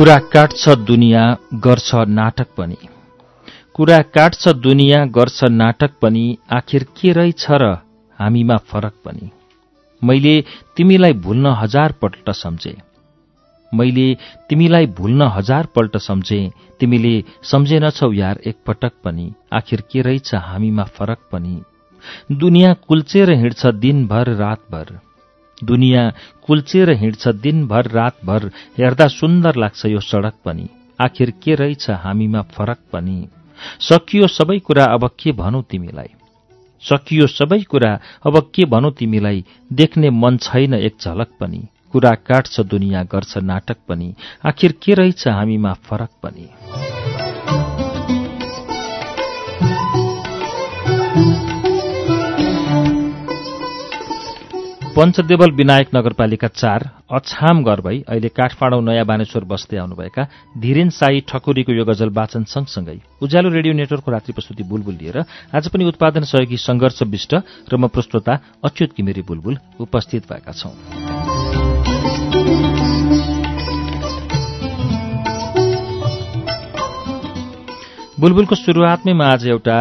कुरा काट्छ दुनियाँ गर्छ नाटक पनि। कुरा काट्छ दुनियाँ गर्छ नाटक पनि आखिर के रहेछ र हामीमा फरक पनि। मैले तिमीलाई भुल्न हजार पल्ट सम्झे। मैले तिमीलाई भुल्न हजार पल्ट सम्झे। तिमीले सम्झेनछौ यार एकपटक पनि आखिर के रहेछ हामीमा फरक पनि। दुनियाँ कुल्चेर हिँड्छ दिनभर रातभर। दुनियाँ कुल्चेर हिँड्छ दिनभर रातभर। हेर्दा सुन्दर लाग्छ यो सडक पनि। आखिर के रहेछ हामीमा फरक पनि? सकियो सबै कुरा अब के भनौ तिमीलाई? सकियो सबै कुरा अब के भनौ तिमीलाई? देख्ने मन छैन एक झलक पनि। कुरा काट्छ दुनियाँ गर्छ नाटक पनि। आखिर के रहेछ हामीमा फरक पनि? पञ्चदेवल विनायक नगरपालिका चार अछाम भई अहिले काठमाडौँ नयाँ बानेश्वर बस्दै आउनुभएका धीरेन साई ठकुरीको यो गजल वाचन सँगसँगै उज्यालो रेडियो नेटवर्कको रात्रि प्रस्तुति बुलबुल लिएर आज पनि उत्पादन सहयोगी संघर्ष विष्ट र म प्रस्तोता अच्युत किमिरी बुलबुल उपस्थित भएका छौं। बुलबुलको शुरूआतमै म आज एउटा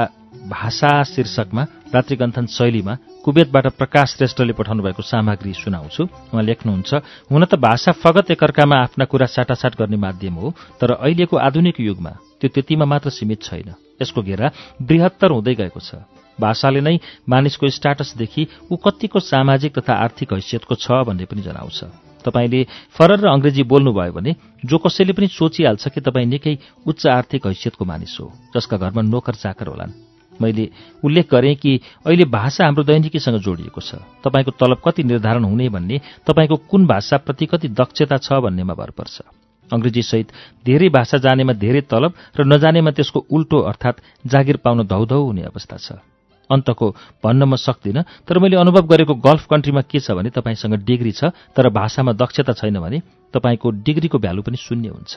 भाषा शीर्षकमा रात्रिगन्थन शैलीमा कुवेतबाट प्रकाश श्रेष्ठले पठाउनु भएको सामग्री सुनाउँछु। उहाँ लेख्नुहुन्छ हुन त भाषा फगत एकअर्कामा आफ्ना कुरा साटासाट गर्ने माध्यम हो तर अहिलेको आधुनिक युगमा त्यो त्यतिमा मात्र सीमित छैन। यसको घेरा बृहत्तर हुँदै गएको छ। भाषाले नै मानिसको स्टाटसदेखि ऊ कतिको सामाजिक तथा आर्थिक हैसियतको छ भन्ने पनि जनाउँछ। तपाईँले फरर र अङ्ग्रेजी बोल्नुभयो भने जो कसैले पनि सोचिहाल्छ कि तपाईँ निकै उच्च आर्थिक हैसियतको मानिस हो जसका घरमा नोकर चाकर होलान्। मैले उल्लेख गरेँ कि अहिले भाषा हाम्रो दैनिकीसँग जोडिएको छ। तपाईँको तलब कति निर्धारण हुने भन्ने तपाईँको कुन भाषाप्रति कति दक्षता छ भन्नेमा भर पर्छ। अङ्ग्रेजीसहित धेरै भाषा जानेमा धेरै तलब र नजानेमा त्यसको उल्टो अर्थात् जागिर पाउन धौधौ हुने अवस्था छ। अन्तको भन्न म सक्दिनँ तर मैले अनुभव गरेको गल्फ कन्ट्रीमा के छ भने तपाईँसँग डिग्री छ तर भाषामा दक्षता छैन भने तपाईँको डिग्रीको भ्यालु पनि शून्य हुन्छ।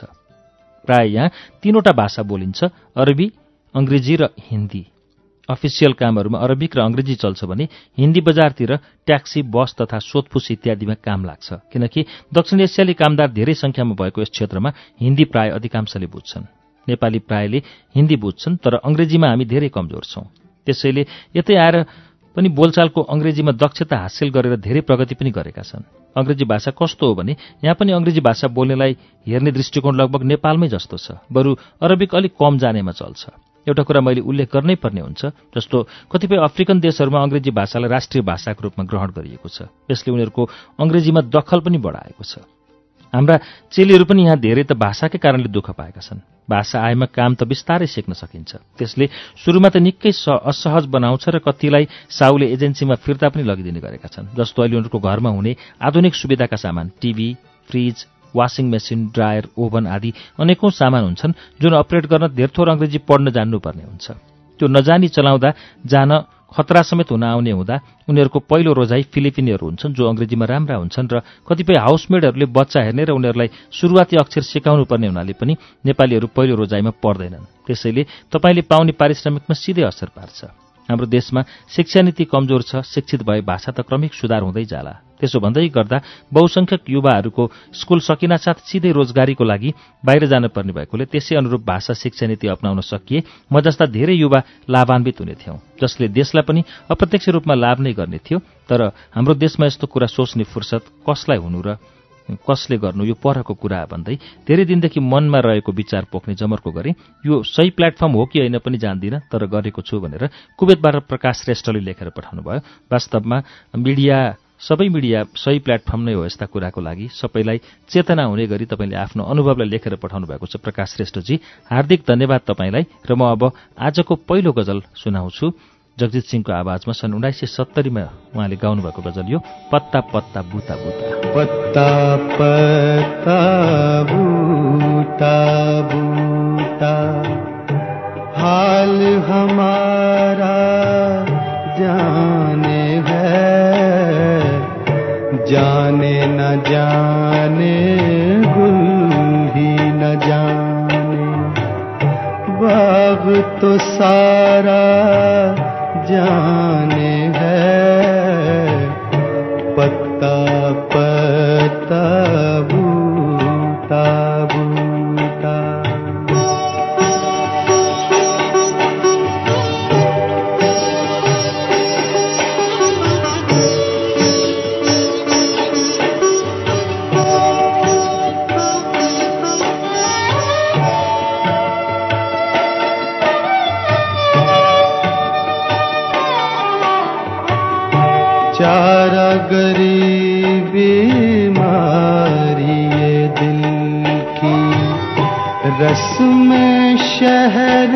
प्राय यहाँ तीनवटा भाषा बोलिन्छ अरबी अङ्ग्रेजी र हिन्दी। अफिसियल कामहरूमा अरबिक र अङ्ग्रेजी चल्छ भने हिन्दी बजारतिर ट्याक्सी बस तथा सोधपुछ इत्यादिमा काम लाग्छ। किनकि दक्षिण एसियाली कामदार धेरै संख्यामा भएको यस क्षेत्रमा हिन्दी प्राय अधिकांशले बुझ्छन्। नेपाली प्रायले हिन्दी बुझ्छन् तर अङ्ग्रेजीमा हामी धेरै कमजोर छौं। त्यसैले यतै आएर पनि बोलचालको अङ्ग्रेजीमा दक्षता हासिल गरेर धेरै प्रगति पनि गरेका छन्। अङ्ग्रेजी भाषा कस्तो हो भने यहाँ पनि अङ्ग्रेजी भाषा बोल्नेलाई हेर्ने दृष्टिकोण लगभग नेपालमै जस्तो छ बरु अरबिक अलिक कम जानेमा चल्छ। एउटा कुरा मैले उल्लेख गर्नै पर्ने हुन्छ जस्तो कतिपय अफ्रिकन देशहरूमा अङ्ग्रेजी भाषालाई राष्ट्रिय भाषाको रूपमा ग्रहण गरिएको छ। यसले उनीहरूको अङ्ग्रेजीमा दखल पनि बढाएको छ। हाम्रा चेलीहरू पनि यहाँ धेरै त भाषाकै कारणले दुःख पाएका छन्। भाषा आएमा काम त बिस्तारै सिक्न सकिन्छ। त्यसले सुरुमा त निकै असहज बनाउँछ र कतिलाई साउले एजेन्सीमा फिर्ता पनि लगिदिने गरेका छन् जस्तो अहिले उनीहरूको घरमा हुने आधुनिक सुविधाका सामान TV fridge washing machine dryer oven आदि अनेकौं सामान हुन्छन् जुन अपरेट गर्न धेर थोर अङ्ग्रेजी पढ्न जान्नुपर्ने हुन्छ। त्यो नजानी चलाउँदा जान खतरा समेत हुन आउने हुँदा उनीहरूको पहिलो रोजाई फिलिपिनीहरू हुन्छन् जो अङ्ग्रेजीमा राम्रा हुन्छन् र कतिपय हाउसमेडहरूले बच्चा हेर्ने र उनीहरूलाई सुरुवाती अक्षर सिकाउनु पर्ने हुनाले पनि नेपालीहरू पहिलो रोजाइमा पढ्दैनन्। त्यसैले तपाईँले पाउने पारिश्रमिकमा सिधै असर पार्छ। हाम्रो देशमा शिक्षा नीति कमजोर छ शिक्षित भए भाषा त क्रमिक सुधार हुँदै जाला। त्यसो भन्दै गर्दा बहुसंख्यक युवाहरूको स्कूल सकिनासाथ सिधै रोजगारीको लागि बाहिर जानुपर्ने भएकोले त्यसै अनुरूप भाषा शिक्षा नीति अप्नाउन सकिए म जस्ता धेरै युवा लाभान्वित हुने थियौं जसले देशलाई पनि अप्रत्यक्ष रूपमा लाभ नै गर्ने थियो तर हाम्रो देशमा यस्तो कुरा सोच्ने फुर्सद कसलाई हुनु र कसले गर्नु यो परको कुरा भन्दै धेरै दिनदेखि मनमा रहेको विचार पोख्ने जमर्को गरे यो सही प्लेटफर्म हो कि होइन पनि जान्दिनँ तर गरेको छु भनेर कुवेतबाट प्रकाश श्रेष्ठले लेखेर पठाउनु भयो वास्तवमा मिडिया सबै मिडिया सही प्लेटफर्म नै हो यस्ता कुराको लागि। सबैलाई चेतना हुने गरी तपाईँले आफ्नो अनुभवलाई लेखेर पठाउनु भएको छ। प्रकाश श्रेष्ठजी हार्दिक धन्यवाद तपाईँलाई र म अब आजको पहिलो गजल सुनाउँछु। जगजित सिंहको आवाजमा सन् उन्नाइस सय सत्तरीमा उहाँले गाउनुभएको गजल यो पत्ता पत्ता बुता बुता। पत्ता पत्ता बुता बुता। हाल हमारा जाने है जाने न जाने गुल भी न जाने। बाग तो सारा जाने है। शहर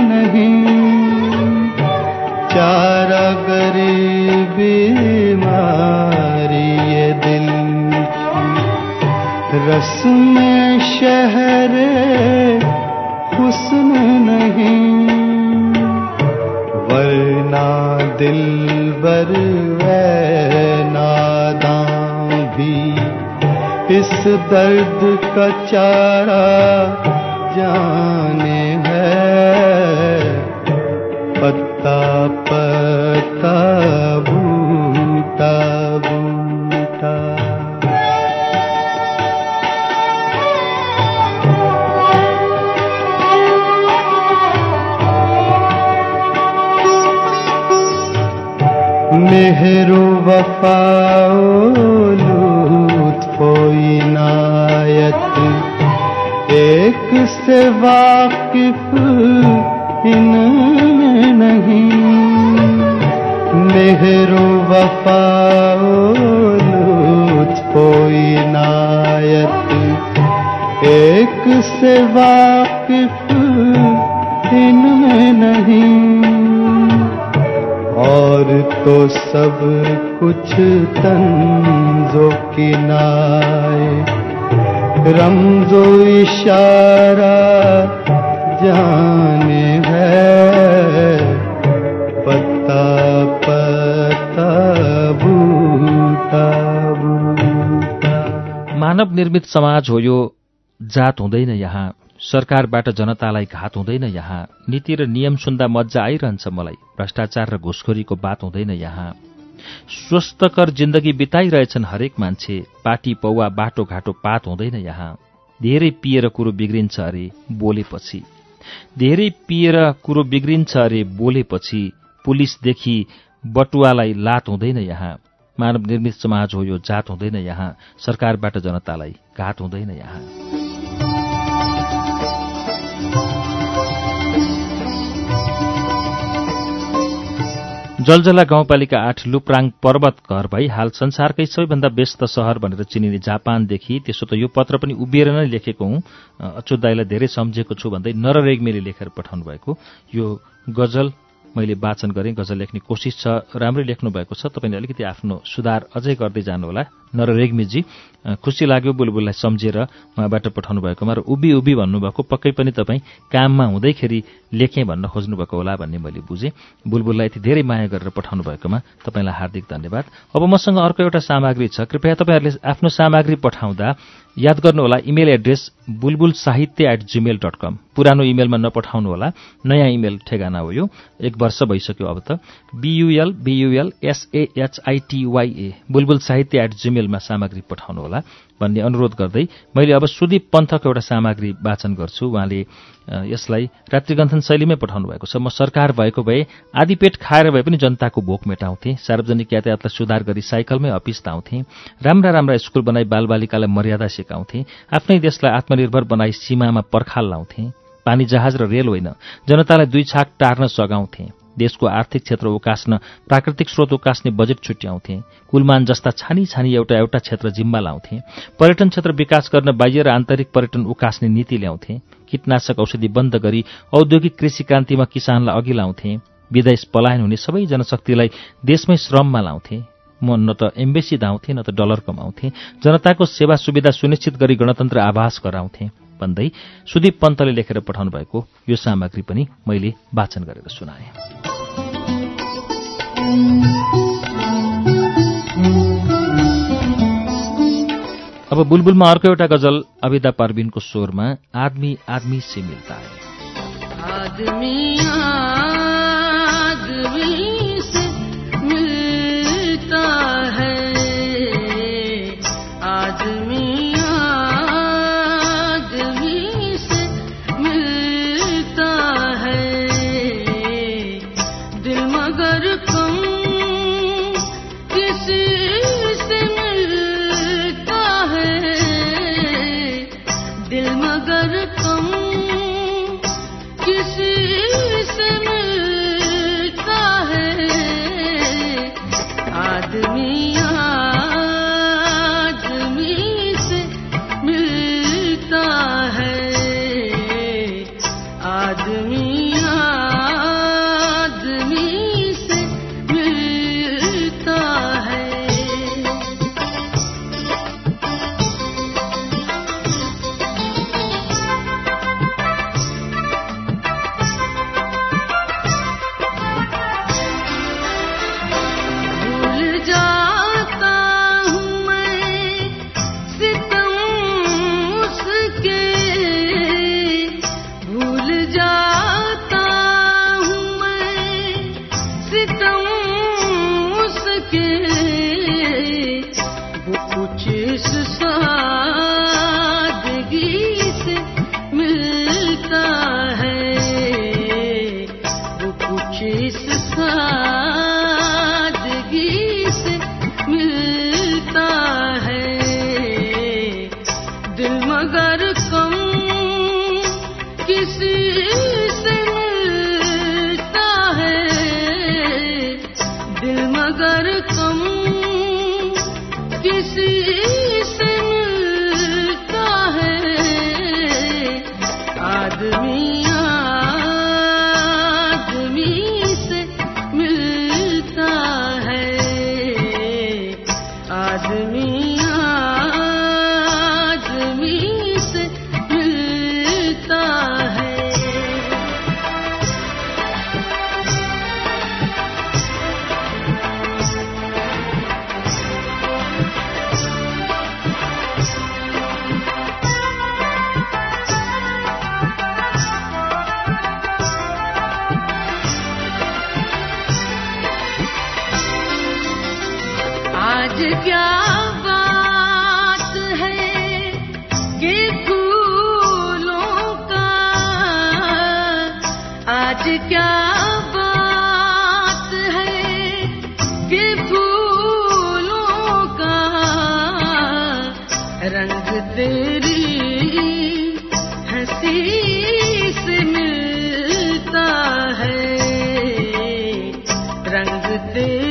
नहीं। चारा गरीबी मारी ये दिल। की रस में शहर हुस्न नहीं। वरना बर नादां इस दर्द का चारा जाने है। पत्ता पत्ता बूटा बूटा मेहरो वफाओ से वाकिफ इनमें नहीं। मेहरो वफाओ इनायत एक से वाकिफ इनमें नहीं। और तो सब कुछ तंजो किनाए रमजो इशारा जाने है। पत्ता बूटा बूटा मानव निर्मित समाज हो यो जात हुँदैन यहाँ। सरकारबाट जनतालाई घात हुँदैन यहाँ। नीति र नियम सुन्दा मजा आइरहन्छ मलाई। भ्रष्टाचार र घुसखोरीको बात हुँदैन यहाँ। स्वस्थकर जिन्दगी बिताइरहेछन् हरेक मान्छे। पाटी पौवा बाटो घाटो पात हुँदैन यहाँ। धेरै पिएर कुरो बिग्रिन्छ अरे बोलेपछि। धेरै पिएर कुरो बिग्रिन्छ अरे बोलेपछि पुलिसदेखि बटुवालाई लात हुँदैन यहाँ। मानव निर्मित समाज हो यो जात हुँदैन यहाँ। सरकारबाट जनतालाई घात हुँदैन यहाँ। जलजला गाउँपालिका आठ लुप्राङ पर्वत घर भई हाल संसारकै सबैभन्दा व्यस्त सहर भनेर चिनिने जापानदेखि त्यसो त यो पत्र पनि उभिएर नै लेखेको हुँ। अच्युत दाईलाई धेरै सम्झेको छु भन्दै नररेग्मीले लेखेर पठाउनु भएको यो गजल मैले वाचन गरेँ। गजल लेख्ने कोसिस छ राम्रै लेख्नु भएको छ। तपाईँले अलिकति आफ्नो सुधार अझै गर्दै जानुहोला। नर रेग्मीजी खुसी लाग्यो बुलबुललाई सम्झेर उहाँबाट पठाउनु भएकोमा र उभि उभि भन्नुभएको पक्कै पनि तपाईँ काममा हुँदैखेरि लेखेँ भन्न खोज्नुभएको होला भन्ने मैले बुझेँ। बुलबुललाई यति धेरै माया गरेर पठाउनु भएकोमा तपाईँलाई हार्दिक धन्यवाद। अब मसँग अर्को एउटा सामग्री छ। कृपया तपाईँहरूले आफ्नो सामग्री पठाउँदा याद गर्नुहोला इमेल एड्रेस बुलबुल साहित्य एट जिमेल डट कम पुरानो इमेलमा नपठाउनुहोला नयाँ इमेल ठेगाना हो यो। एक वर्ष भइसक्यो अब त। बियुएल बियुएल एसएएचआइटिवाईए बुलबुल साहित्य एट जिमेलमा सामग्री पठाउनुहोला भन्ने अनुरोध गर्दै मैले अब सुदीप पन्थको एउटा सामग्री वाचन गर्छु। उहाँले यसलाई रात्रिगन्थन शैलीमै पठाउनु भएको छ। म सरकार भएको भए आधी पेट खाएर भए पनि जनताको भोक मेटाउँथे। सार्वजनिक यातायातलाई सुधार गरी साइकलमै अफिस ताउँथे राम्रा राम्रा स्कुल बनाई बालबालिकालाई मर्यादा सिकाउँथे। आफ्नै देशलाई आत्मनिर्भर बनाई सीमामा पर्खाल लाउँथे। पानी जहाज र रेल होइन जनतालाई दुई छाक टार्न सघाउँथे। देशको आर्थिक क्षेत्र उकास्न प्राकृतिक स्रोत उकास्ने बजेट छुट्याउँथे। कुलमान जस्ता छानी छानी एउटा एउटा क्षेत्र जिम्मा लाउँथे। पर्यटन क्षेत्र विकास गर्न बाह्य र आन्तरिक पर्यटन उकास्ने नीति ल्याउँथे। कीटनाशक औषधि बन्द गरी औद्योगिक कृषि क्रान्तिमा किसानलाई अघि लाउँथे। विदेश पलायन हुने सबै जनशक्तिलाई देशमै श्रममा लाउँथे। म न त एम्बेसी धाउँथे न त डलर कमाउँथे। जनताको सेवा सुविधा सुनिश्चित गरी गणतन्त्र आभास गराउँथे। भन्दै सुदीप पन्तले लेखेर पठाउनु भएको यो सामग्री पनि मैले वाचन गरेर सुनाएँ। अब बुलबुलमा अर्को एउटा गजल अविदा परविनको स्वरमा आदमी आदमी से मिलता है। आदमी आदमी कम दे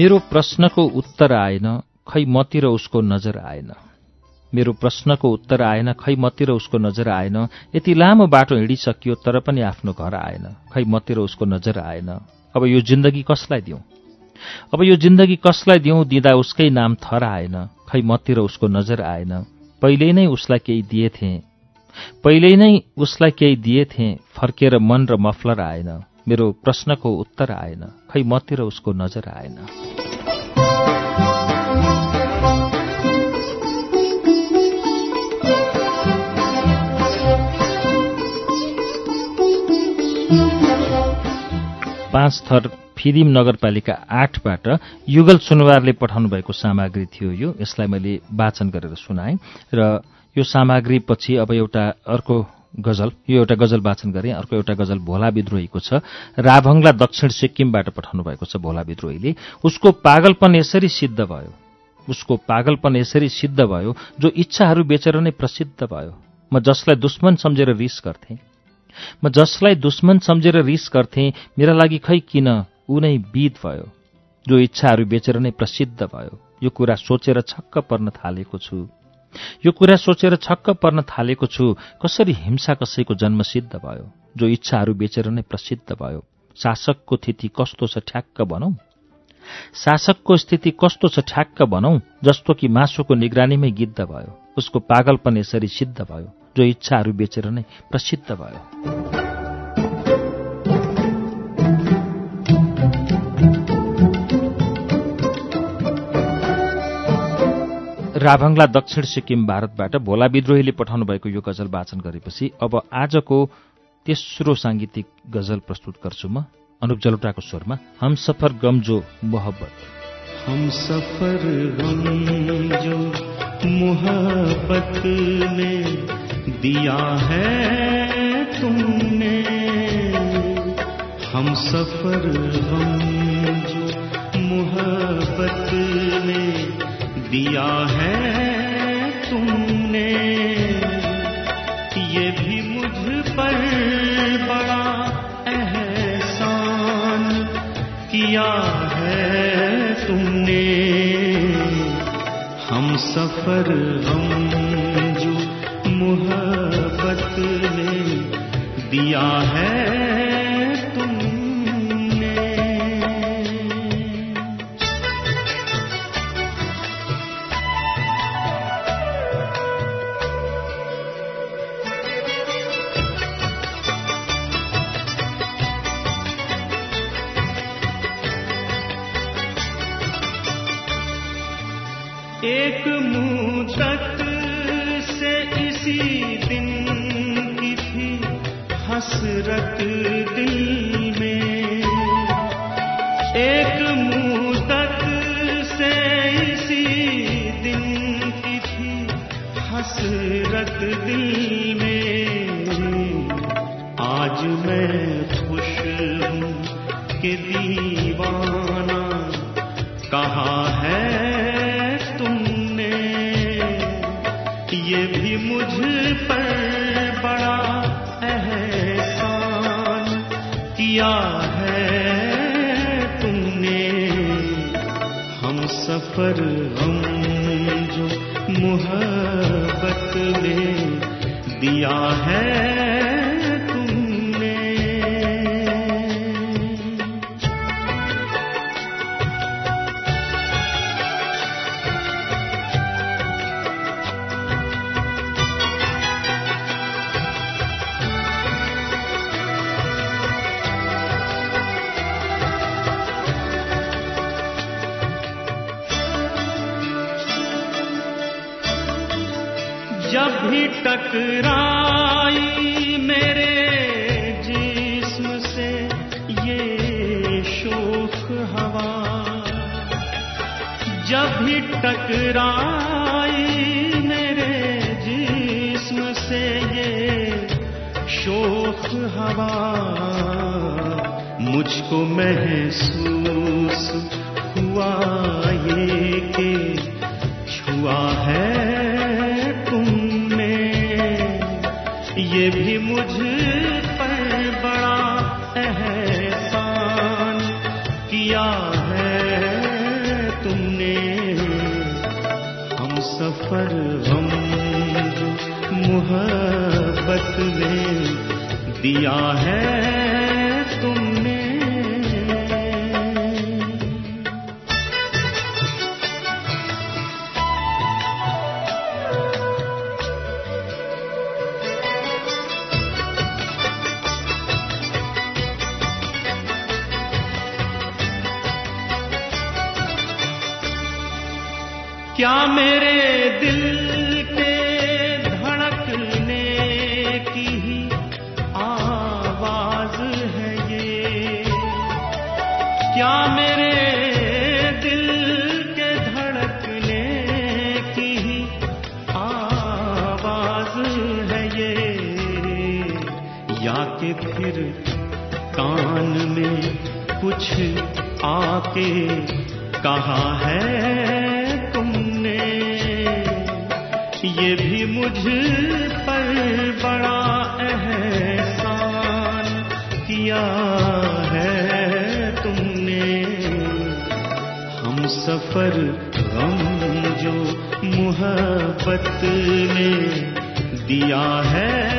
मेरो प्रश्नको उत्तर आएन खै मतिर उसको नजर आएन? मेरो प्रश्नको उत्तर आएन खै मतिर उसको नजर आएन? यति लामो बाटो हिँडिसकियो तर पनि आफ्नो घर आएन। खै मतिर उसको नजर आएन? अब यो जिन्दगी कसलाई दिउँ? अब यो जिन्दगी कसलाई दिउँ दिँदा उसकै नाम थर आएन खै मतिर उसको नजर आएन? पहिल्यै नै उसलाई केही दिएथे पहिल्यै नै उसलाई केही दिएथे फर्केर मन र मफलर आएन। मेरो प्रश्नको उत्तर आएन खै मतिर उसको नजर आएन? पाँच थर फिदिम नगरपालिका आठबाट युगल सुनवारले पठाउनु भएको सामग्री थियो यो। यसलाई मैले वाचन गरेर सुनाएँ र यो सामग्री पछि अब एउटा अर्को गजल यो एउटा गजल वाचन गरेँ। अर्को एउटा गजल भोला विद्रोहीको छ। राभङला दक्षिण सिक्किमबाट पठाउनु भएको छ भोला विद्रोहीले। उसको पागलपन यसरी सिद्ध भयो। उसको पागलपन यसरी सिद्ध भयो जो इच्छाहरू बेचेर नै प्रसिद्ध भयो। म जसलाई दुश्मन सम्झेर रिस गर्थेँ। म जसलाई दुश्मन सम्झेर रिस गर्थेँ मेरा लागि खै किन? ऊ नै विद भयो। जो इच्छाहरू बेचेर नै प्रसिद्ध भयो। यो कुरा सोचेर छक्क पर्न थालेको छु। यो कुरा सोचेर छक्क पर्न थालेको छु। कसरी हिंसा कसैको जन्म सिद्ध भयो? जो इच्छाहरू बेचेर नै प्रसिद्ध भयो। शासकको स्थिति कस्तो छ ठ्याक्क भनौँ? शासकको स्थिति कस्तो छ ठ्याक्क भनौँ? जस्तो कि मासुको निगरानीमै गिद्ध भयो। उसको पागलपन यसरी सिद्ध भयो। जो इच्छाहरू बेचेर नै प्रसिद्ध भयो। राभङला दक्षिण सिक्किम भारतबाट भोला विद्रोहीले पठाउनु भएको यो गजल वाचन गरेपछि अब आजको तेस्रो साङ्गीतिक गजल प्रस्तुत गर्छु म। अनुप जलोटाको स्वरमा हम सफर मोहब्बत। गम जो मोहब्बत में दिया है तुमने। हम सफ़र, हम जो मोहब्बत में दिया है तुमने। ये भी मुझ पर बड़ा एहसान किया सफ़र हम जो मोहब्बत ने दिया है एक मुद्दत से इसी दिन की थी हसरत दिल में। एक से इसी दिन हसरत दिल में। आज मैं खुश हूँ कि जब भी टकराई मेरे जिस्म से ये शोख हवा। जब भी टकराई मेरे जिस्म से ये शोख हवा, मुझको महसूस दिया है तुमने। क्या मेरे दिल कहा है तुमने? ये भी मुझ पर बड़ा एहसान किया है तुमने। हम सफ़र गम जो मोहब्बत ने दिया है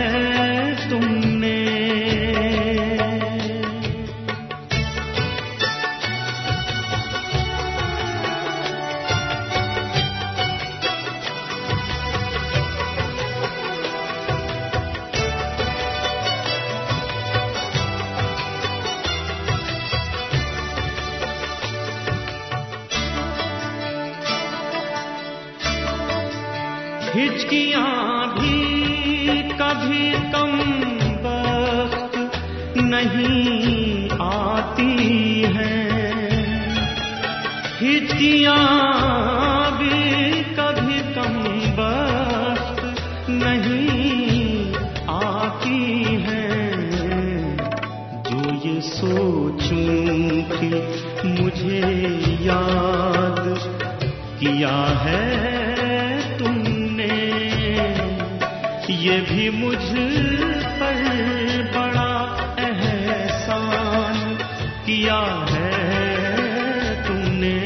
हिचकियाँ भी कभी कम वक्त नहीं आती हैं। हिचकियाँ मुझ पर बड़ा एहसान किया है तुमने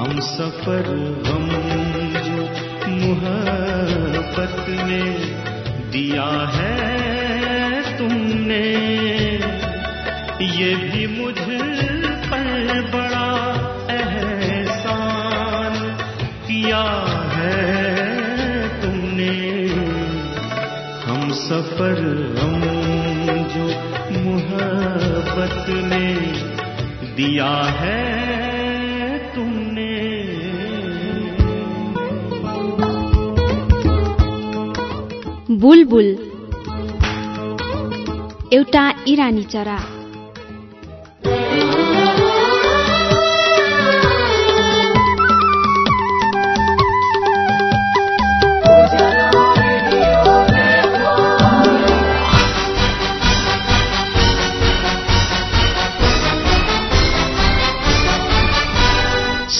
हम सफ़र, हम जो मोहब्बत ने दिया है तुमने ये भी मुझ पर बड़ा एहसान किया है सफ़र हम जो मुहबत ने दिया है तुमने। बुलबुल एउटा ईरानी चरा।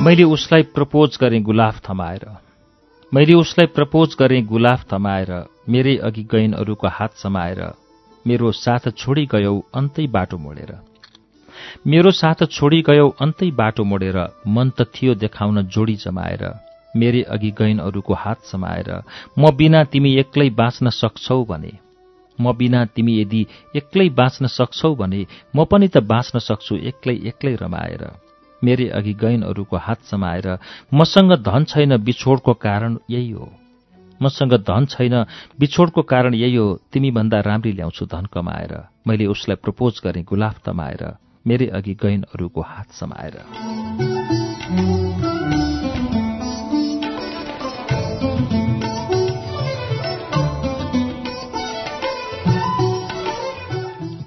मैले उसलाई प्रपोज गरेँ गुलाफ थमाएर। मैले उसलाई प्रपोज गरेँ गुलाफ थमाएर मेरै अघि गइन् अरूको हात समाएर मेरो साथ छोडी गयौ अन्तै बाटो मोडेर। मेरो साथ छोडी गयौ अन्तै बाटो मोडेर मन त थियो देखाउन जोडी जमाएर मेरै अघि गइन् अरूको हात समाएर म बिना तिमी एक्लै बाँच्न सक्छौ भने। म बिना तिमी यदि एक्लै बाँच्न सक्छौ भने म पनि त बाँच्न सक्छु एक्लै एक्लै रमाएर। मेरै अघि गइन् अरूको हात समाएर मसँग धन छैन बिछोडको कारण यही हो। मसँग धन छैन बिछोडको कारण यही हो। तिमी भन्दा राम्री ल्याउँछु धन कमाएर। मैले उसलाई प्रपोज गरेँ गुलाफ तमाएर। मेरै अघि गइन् अरूको हात समाएर।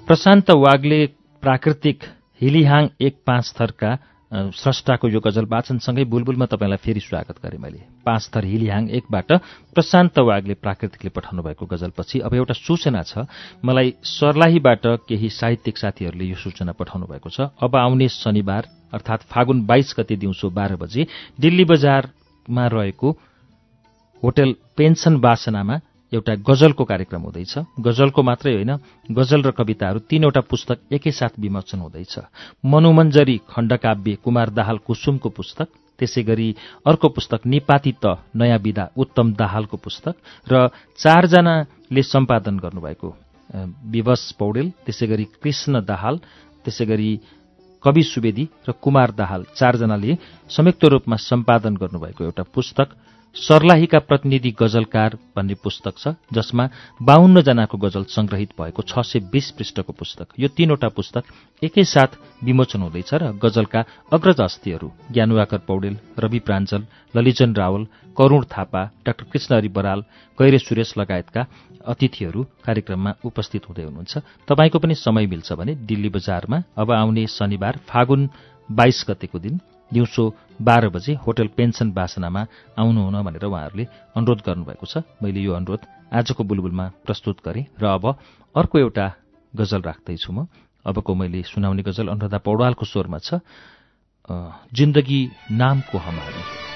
प्रशान्त वाग्ले प्राकृतिक हिलिहाङ एक पाँच थरका स्रष्टाको यो गजल वाचनसँगै बुलबुलमा तपाईँलाई फेरि स्वागत गरेँ मैले। पाँच थर हिलिहाङ एकबाट प्रशान्त वागले प्राकृतिकले पठाउनु भएको गजलपछि अब एउटा सूचना छ। मलाई सर्लाहीबाट केही साहित्यिक साथीहरूले यो सूचना पठाउनु भएको छ। अब आउने शनिबार अर्थात् फागुन बाइस गते दिउँसो बाह्र बजे दिल्ली बजारमा रहेको होटल पेन्सन वासनामा एउटा गजलको कार्यक्रम हुँदैछ। गजलको मात्रै होइन गजल र कविताहरू तीनवटा पुस्तक एकैसाथ विमोचन हुँदैछ। मनुमञ्जरी खण्डकाव्य कुमार दाहाल कुसुमको पुस्तक त्यसै गरी अर्को पुस्तक निपाती त नयाँ विधा उत्तम दाहालको पुस्तक र चारजनाले सम्पादन गर्नुभएको विवश पौडेल त्यसै गरी कृष्ण दाहाल त्यसै गरी कवि सुवेदी र कुमार दाहाल चारजनाले संयुक्त रूपमा सम्पादन गर्नुभएको एउटा पुस्तक। सर्लाहीका प्रतिनिधि गजलकार भन्ने पुस्तक छ जसमा बाहुन्न जनाको गजल संग्रहित भएको छ सय बीस पृष्ठको पुस्तक। यो तीनवटा पुस्तक एकैसाथ विमोचन हुँदैछ र गजलका अग्रज अस्थिहरू ज्ञानुवाकर पौडेल रवि प्राञ्जल ललिजन रावल करूण थापा डाक्टर कृष्णहरि बराल गैरे सुरेश लगायतका अतिथिहरू कार्यक्रममा उपस्थित हुँदै हुनुहुन्छ। तपाईँको पनि समय मिल्छ भने दिल्ली बजारमा अब आउने शनिबार फागुन बाइस गतेको दिन दिउँसो बाह्र बजे होटल पेन्सन बासनामा आउनुहुन भनेर उहाँहरूले अनुरोध गर्नुभएको छ। मैले यो अनुरोध आजको बुलबुलमा प्रस्तुत गरेँ र अब अर्को एउटा गजल राख्दैछु म। अबको मैले सुनाउने गजल अनुराधा पौडवालको स्वरमा छ जिन्दगी नामको हमारी।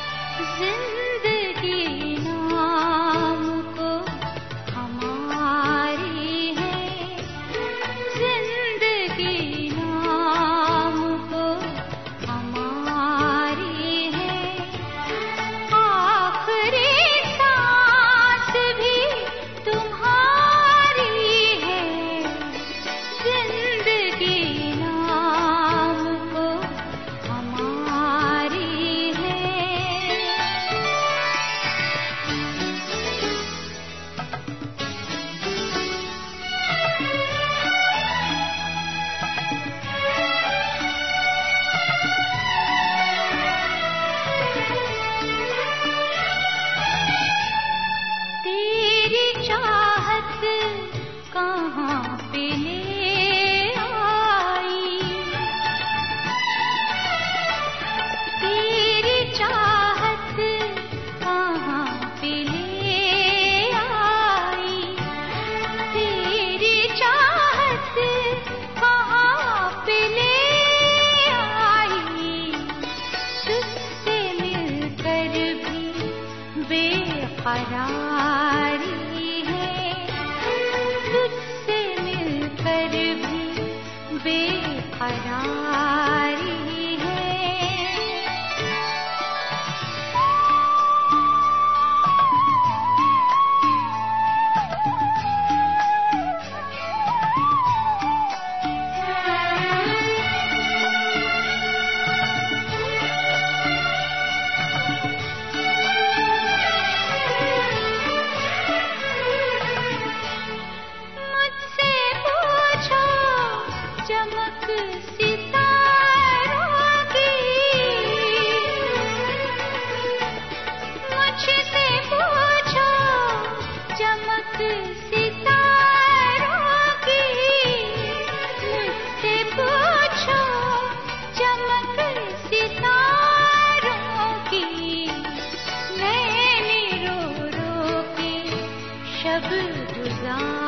对你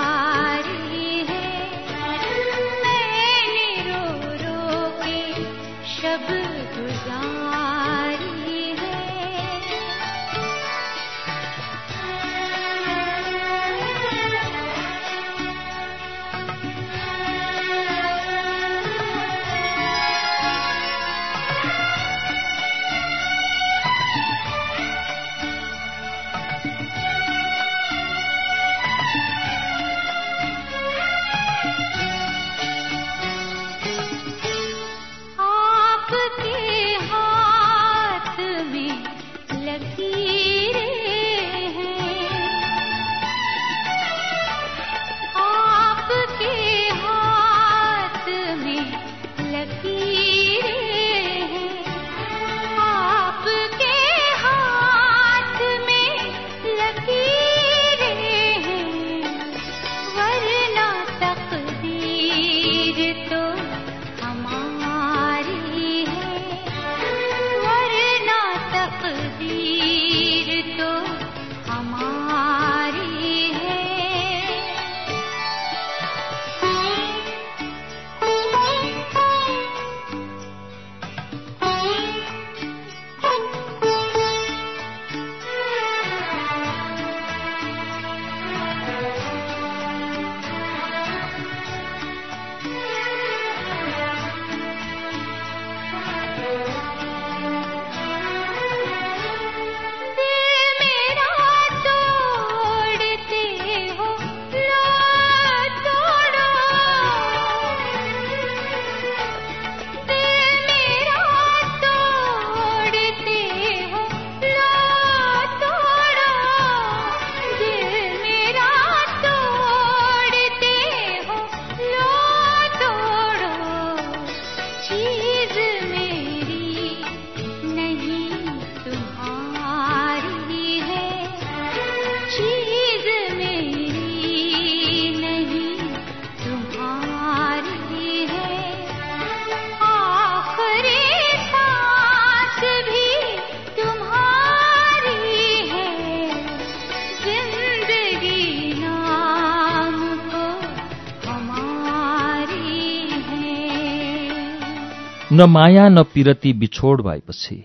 न माया न पिरती बिछोड भएपछि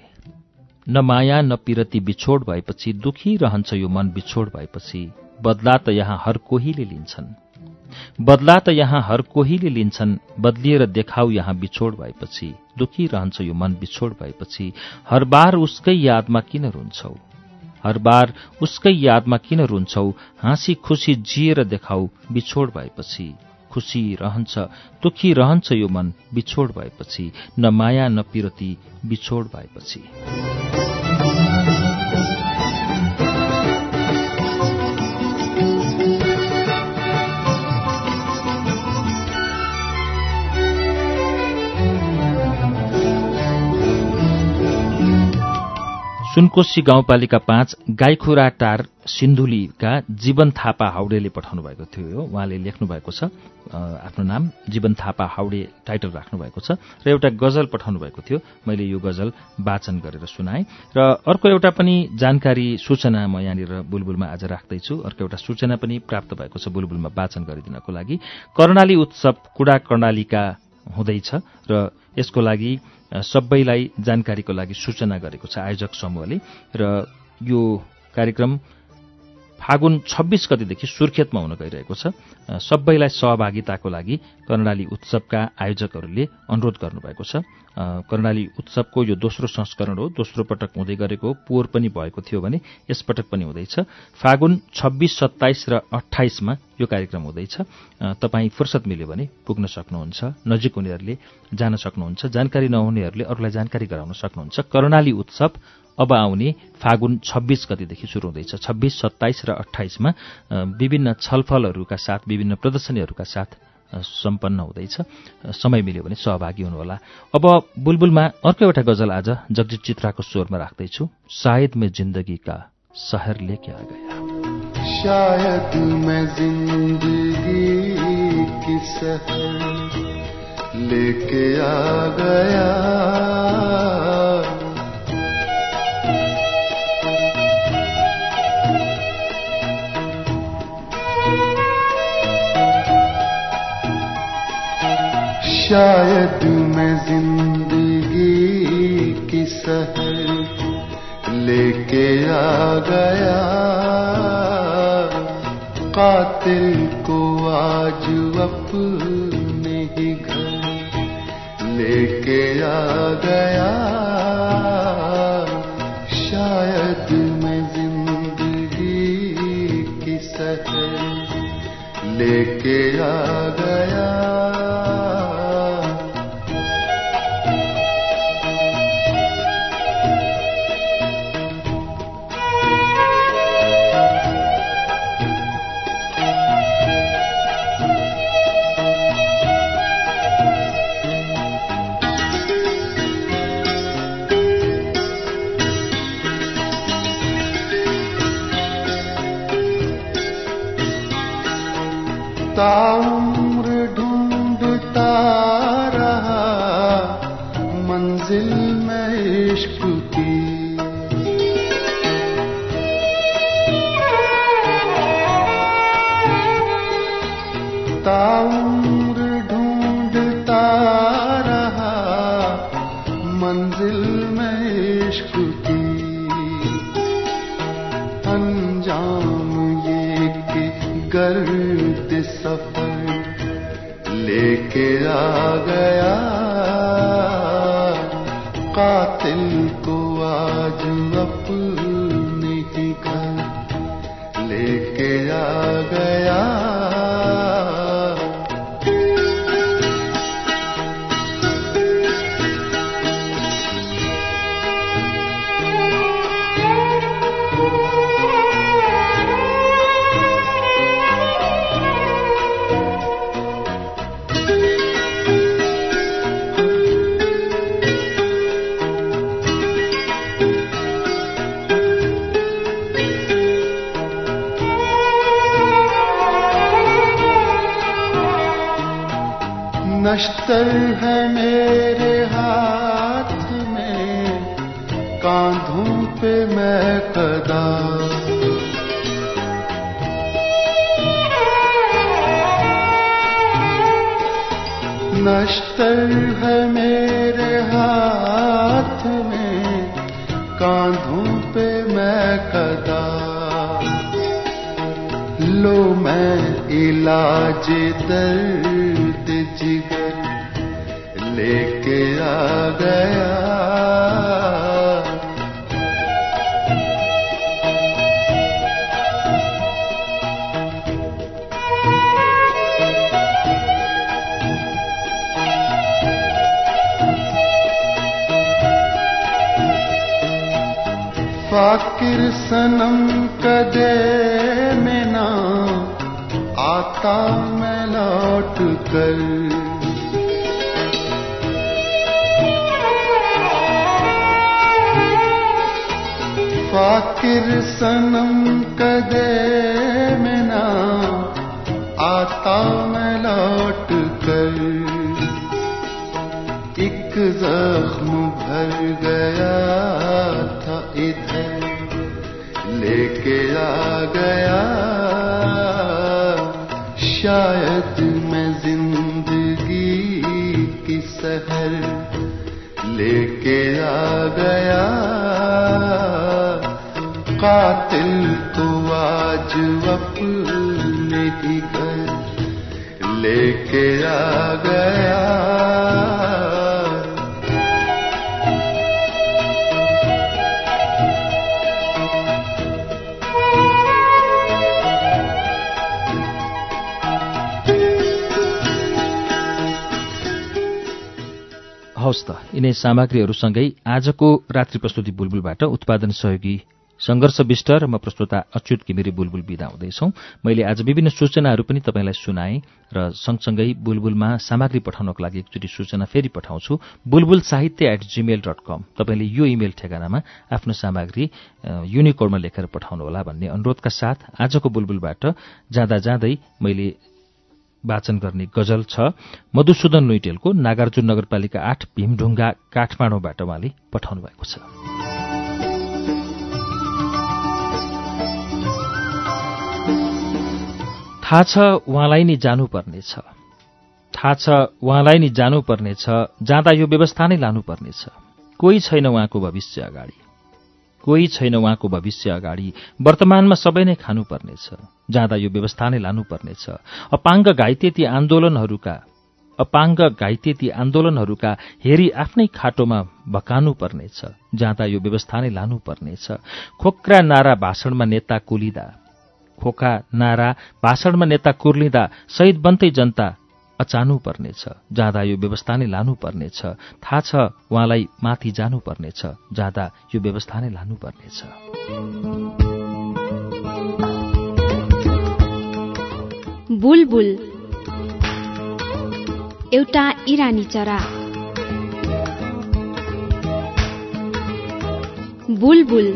न माया न पिरती बिछोड भएपछि दुखी रहन्छ यो मन बिछोड भएपछि। बदला त यहाँ हर कोहीले लिन्छन्। बदला त यहाँ हर कोहीले लिन्छन्। बदलिएर देखाउ यहाँ बिछोड भएपछि। दुखी रहन्छ यो मन बिछोड भएपछि। हर बार उसकै यादमा किन रुन्छौ? हर बार उसकै यादमा किन रुन्छौ? हाँसी खुसी जिएर देखाउ बिछोड भएपछि। खुसी रहन्छ दुखी रहन्छ यो मन बिछोड भएपछि न माया न पिरती बिछोड भएपछि। सुनकोशी गाउँपालिका पाँच गाईखुरा टार सिन्धुलीका जीवन थापा हाउडेले पठाउनु भएको थियो उहाँले लेख्नु भएको छ आफ्नो नाम जीवन थापा हाउडे टाइटल राख्नु भएको छ र एउटा गजल पठाउनु भएको थियो। मैले यो गजल वाचन गरेर सुनाएँ र अर्को एउटा पनि जानकारी सूचना म यहाँनिर बुलबुलमा आज राख्दैछु। अर्को एउटा सूचना पनि प्राप्त भएको छ बुलबुलमा वाचन गरिदिनको लागि। कर्णाली उत्सव कुडा कर्णालीका हुँदैछ र यसको लागि सबैलाई जानकारीको लागि सूचना गरेको छ आयोजक समूहले र यो कार्यक्रम फागुन छब्बिस गतिदेखि सुर्खेतमा हुन गइरहेको छ। सबैलाई सहभागिताको लागि कर्णाली उत्सवका आयोजकहरूले अनुरोध गर्नुभएको छ। कर्णाली उत्सवको यो दोस्रो संस्करण हो। दोस्रो पटक हुँदै गरेको पोहोर पनि भएको थियो भने यसपटक पनि हुँदैछ। फागुन छब्बिस सत्ताइस र अठाइसमा यो कार्यक्रम हुँदैछ। तपाईँ फुर्सद मिल्यो भने पुग्न सक्नुहुन्छ। नजिक हुनेहरूले जान सक्नुहुन्छ। जानकारी नहुनेहरूले अरूलाई जानकारी गराउन सक्नुहुन्छ। कर्णाली उत्सव अब आउने फागुन छब्बिस गतिदेखि सुरु हुँदैछ। छब्बिस सत्ताइस र अठाइसमा विभिन्न छलफलहरूका साथ विभिन्न प्रदर्शनीहरूका साथ सम्पन्न हुँदैछ। समय मिल्यो भने सहभागी हुनुहोला। अब बुलबुलमा अर्को एउटा गजल आज जगजित चित्राको स्वरमा राख्दैछु। सायद में जिन्दगी का सहर लेके गया। शायद मैं जिंदगी की सहर लेके आ गया। शायद मैं ज़िंदगी की सहर लेके आ गया। कातिल को आज manzil लश्कर है मेरे हाथ में, कांधों पे मैं कदा। नश्तर है मेरे हाथ में, कांधों पे मैं कदा। लो मैं इलाज दर्द फाकिर सनम कदे में ना आता मैं लौट कर फाकिर सनम कदे में ना आता मैं लौट कर एक जख्म भर गया था इधर, लेके आ गया। शायद मैं ज़िंदगी की सहर लेके आ गया। कातिल को आज अपने ही घर लेके आ गया। हवस् त। यिनै सामग्रीहरूसँगै आजको रात्रि प्रस्तुति बुलबुलबाट उत्पादन सहयोगी सङ्घर्ष विष्ट र म प्रस्तुता अच्युत घिमिरे बुलबुल विदा हुँदैछौ। मैले आज विभिन्न सूचनाहरू पनि तपाईँलाई सुनाएँ र सँगसँगै बुलबुलमा सामग्री पठाउनको लागि एकचोटि सूचना फेरि पठाउँछु। बुलबुल साहित्य एट जीमेल डट कम तपाईँले यो इमेल ठेगानामा आफ्नो सामग्री युनिकोडमा लेखेर पठाउनुहोला भन्ने अनुरोधका साथ आजको बुलबुलबाट जाँदा जाँदै मैले वाचन गर्ने गजल छ मधुसूदन लुइटेलको नागार्जुन नगरपालिका आठ भीमढुङ्गा काठमाडौँबाट उहाँले पठाउनु भएको छ। थाहा छ उहाँलाई नि जानुपर्नेछ। थाहा छ उहाँलाई नि जानुपर्नेछ जाँदा यो व्यवस्था नै लानुपर्नेछ। कोही छैन उहाँको भविष्य अगाडि। कोही छैन उहाँको भविष्य अगाडि। वर्तमानमा सबै नै खानुपर्नेछ। जाँदा यो व्यवस्था नै लानुपर्नेछ। अपाङ्ग घाइते ती आन्दोलनहरूका अपाङ्ग घाइते ती आन्दोलनहरूका हेरी आफ्नै खाटोमा भकानु पर्नेछ जाँदा यो व्यवस्था नै लानुपर्नेछ। खोक्रा नारा भाषणमा नेता कुलिँदा खोका नारा भाषणमा नेता कुर्लिँदा शहीद बन्दै जनता अचानु पर्नेछ। जाँदा यो व्यवस्था नै लानुपर्नेछ थाहा छ उहाँलाई माथि जानुपर्नेछ जाँदा यो व्यवस्था नै लानुपर्नेछ बुलबुल। एउटा इरानी चरा। बुलबुल।